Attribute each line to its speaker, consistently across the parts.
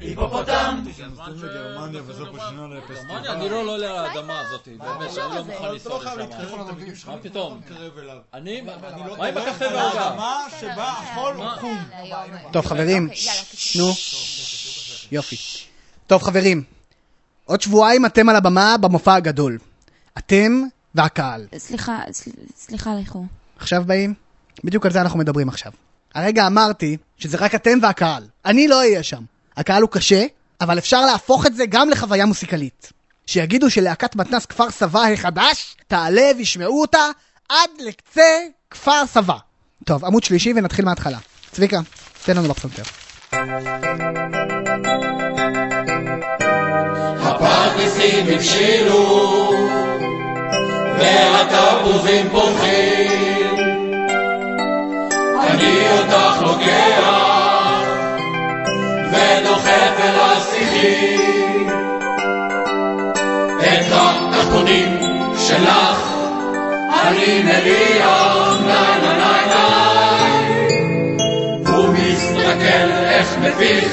Speaker 1: היפופוטם!
Speaker 2: גרמניה, אני לא עולה על האדמה הזאת, באמת, אני לא מוכן לנסוע
Speaker 3: לא
Speaker 2: לשם.
Speaker 3: להתקרב
Speaker 2: מה פתאום? אני? מה
Speaker 3: לא
Speaker 2: עם הקפה והעוגה?
Speaker 3: האדמה שבה החול הוא חום.
Speaker 4: טוב חברים, נו, יופי. טוב חברים, עוד שבועיים אתם על הבמה במופע הגדול. אתם והקהל.
Speaker 5: סליחה, סל- סליחה על האיחור.
Speaker 4: עכשיו באים? בדיוק על זה אנחנו מדברים עכשיו. הרגע אמרתי שזה רק אתם והקהל. אני לא אהיה שם. הקהל הוא קשה, אבל אפשר להפוך את זה גם לחוויה מוסיקלית. שיגידו שלהקת מתנ"ס כפר סבא החדש תעלה וישמעו אותה עד לקצה כפר סבא. טוב, עמוד שלישי ונתחיל מההתחלה. צביקה, תן לנו בפסנתר.
Speaker 1: הפרדסים הבשילו, והתפוזים פורחים. את התחתונים שלך, אני מריח, ניי ניי ניי ניי. הוא מסתכל איך מביך,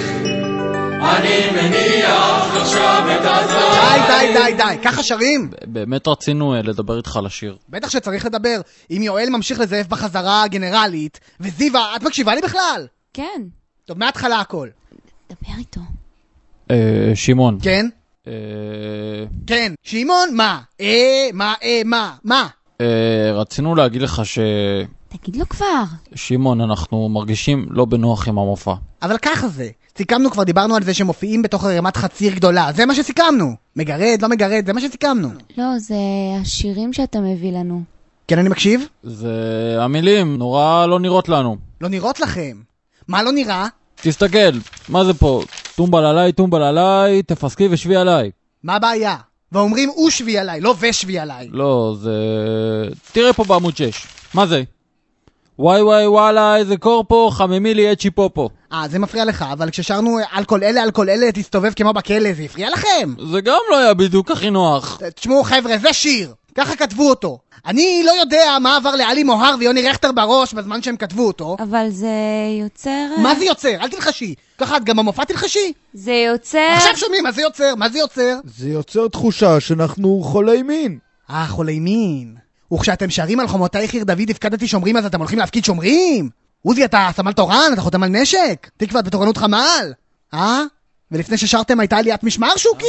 Speaker 1: אני מניח עכשיו את הזין.
Speaker 4: די, די, די, די, ככה שרים?
Speaker 2: באמת רצינו אה, לדבר איתך על השיר.
Speaker 4: בטח שצריך לדבר. אם יואל ממשיך לזייף בחזרה הגנרלית, וזיווה, את מקשיבה לי בכלל?
Speaker 5: כן,
Speaker 4: טוב, מההתחלה הכל.
Speaker 5: דבר איתו.
Speaker 2: אה, שמעון.
Speaker 4: כן?
Speaker 2: אה,
Speaker 4: כן. שמעון, מה? אה, מה, אה, מה? מה?
Speaker 2: אה, רצינו להגיד לך ש...
Speaker 5: תגיד לו כבר.
Speaker 2: שמעון, אנחנו מרגישים לא בנוח עם המופע.
Speaker 4: אבל ככה זה. סיכמנו כבר, דיברנו על זה שמופיעים בתוך ערימת חציר גדולה. זה מה שסיכמנו. מגרד, לא מגרד, זה מה שסיכמנו.
Speaker 5: לא, זה השירים שאתה מביא לנו.
Speaker 4: כן, אני מקשיב?
Speaker 2: זה... המילים נורא לא נראות לנו.
Speaker 4: לא נראות לכם. מה לא נראה?
Speaker 2: תסתכל, מה זה פה? טומבל עליי, טומבל עליי, תפסקי ושבי עליי.
Speaker 4: מה הבעיה? ואומרים ושבי עליי, לא ושבי עליי.
Speaker 2: לא, זה... תראה פה בעמוד 6. מה זה? וואי וואי וואלה, איזה קור פה, חממי לי את שיפופו.
Speaker 4: אה, זה מפריע לך, אבל כששרנו על כל אלה, על כל אלה, תסתובב כמו בכלא, זה הפריע לכם?
Speaker 2: זה גם לא היה בדיוק הכי נוח.
Speaker 4: תשמעו חבר'ה, זה שיר, ככה כתבו אותו. אני לא יודע מה עבר לעלי מוהר ויוני רכטר בראש בזמן שהם כתבו אותו.
Speaker 5: אבל זה יוצר...
Speaker 4: מה זה יוצר? אל תלחשי. ככה את גם במופע תלחשי?
Speaker 5: זה יוצר...
Speaker 4: עכשיו שומעים, מה זה יוצר? מה זה יוצר?
Speaker 3: זה יוצר תחושה שאנחנו חולי מין.
Speaker 4: אה, חולי מין. וכשאתם שרים על חומותייך עיר דוד הפקדתי שומרים, אז אתם הולכים להפקיד שומרים? עוזי, אתה סמל תורן? אתה חותם על נשק? תקווה, את בתורנות חמ"ל? אה? ולפני ששרתם הייתה עליית משמר, שוקי?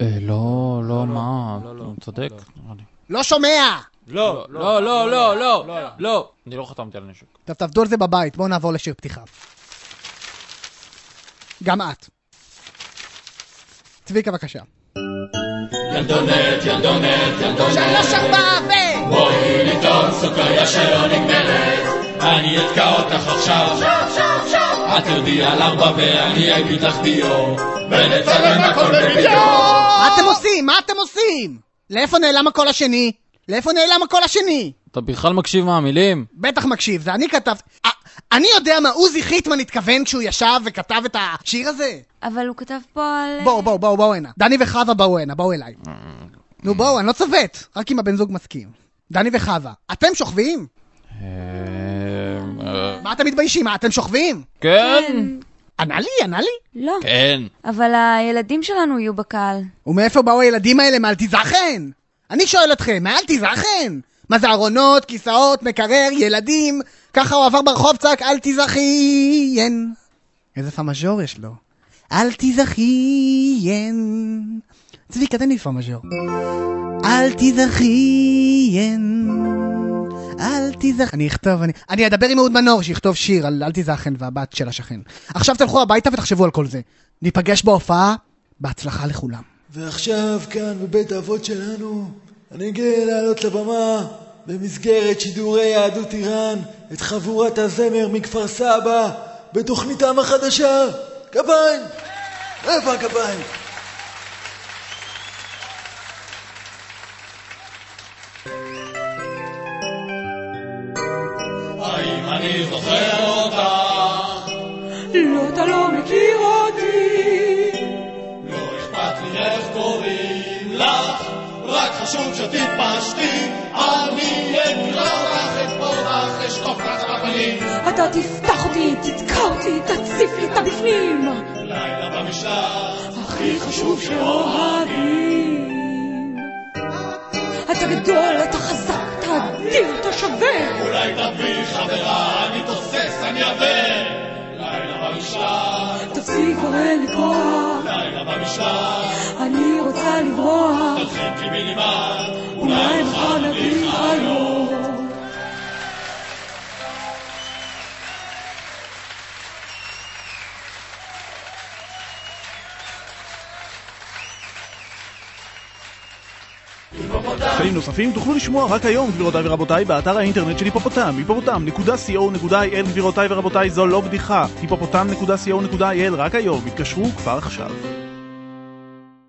Speaker 2: אה, לא, לא, מה? הוא צודק. נראה לי.
Speaker 4: לא שומע!
Speaker 2: לא, לא, לא, לא, לא, לא. אני לא חתמתי על נשק.
Speaker 4: טוב, תעבדו על זה בבית, בואו נעבור לשיר פתיחה. גם את. צביקה, בבקשה.
Speaker 1: ילדונת, ילדונת, ילדונת.
Speaker 4: שלוש, ארבע, ו...
Speaker 1: בואי לטעון סוכריה שלא נגמרת. אני אתקע אותך עכשיו. את תרדי על ארבע ואני אגיד לך דיו. ונצלם הכל בווידאו.
Speaker 4: מה אתם עושים? מה אתם עושים? לאיפה נעלם הקול השני? לאיפה נעלם הקול השני?
Speaker 2: אתה בכלל מקשיב מהמילים?
Speaker 4: בטח מקשיב, זה אני כתבתי. אה, אני יודע מה עוזי חיטמן התכוון כשהוא ישב וכתב את השיר הזה?
Speaker 5: אבל הוא כתב פה על...
Speaker 4: בואו, בואו, בואו, בואו הנה. דני וחווה באו הנה, בואו אליי. נו בואו, אני לא צוות, רק אם הבן זוג מסכים. דני וחווה, אתם שוכבים?
Speaker 2: אה, אה,
Speaker 4: מה אתם מתביישים? מה, אתם שוכבים?
Speaker 2: כן?
Speaker 4: ענה לי, ענה לי.
Speaker 5: לא,
Speaker 2: כן.
Speaker 5: אבל הילדים שלנו יהיו בקהל.
Speaker 4: ומאיפה באו הילדים האלה? מאלטיזכן? אני שואל אתכם, מאלטיזכן? מה זה ארונות, כיסאות, מקרר, ילדים? ככה הוא עבר ברחוב, צעק אל תיזכיין. איזה פה מז'ור יש לו. אל תיזכיין. צביקה, תן לי פה מז'ור. אל תיזכיין. אל תיזכ... אני אכתוב, אני... אני אדבר עם אהוד מנור שיכתוב שיר על אל תיזכן והבת של השכן. עכשיו תלכו הביתה ותחשבו על כל זה. ניפגש בהופעה, בהצלחה לכולם.
Speaker 3: ועכשיו כאן בבית האבות שלנו, אני גאה לעלות לבמה במסגרת שידורי יהדות איראן את חבורת הזמר מכפר סבא בתוכניתם החדשה. גביים! איפה הגביים?
Speaker 1: האם אני זוכר אותך?
Speaker 6: לא, אתה לא מכיר
Speaker 1: חשוב שתתפשטי. אני אקרא לך את אורך, אשטוף לך בפנים.
Speaker 6: אתה תפתח אותי, תתקע אותי, תציף לי את הבפנים.
Speaker 1: לילה במשלח.
Speaker 6: הכי חשוב שאוהבים. אתה גדול, אתה חזק, אתה אדיר, אתה שווה.
Speaker 1: אולי תביא חברה, אני תוסס, אני עובר. לילה במשלח,
Speaker 6: תפסיק כבר לקרוע,
Speaker 1: לילה במשלח.
Speaker 6: אני רוצה לברוח.
Speaker 1: תרחיק לי מלימד,
Speaker 6: אולי מחר נביא חיות.
Speaker 7: תכנים נוספים תוכלו לשמוע רק היום, גבירותיי ורבותיי, באתר האינטרנט של היפופוטם, היפופוטם.co.il, גבירותיי ורבותיי, זו לא בדיחה, היפופוטם.co.il, רק היום, התקשרו כבר עכשיו.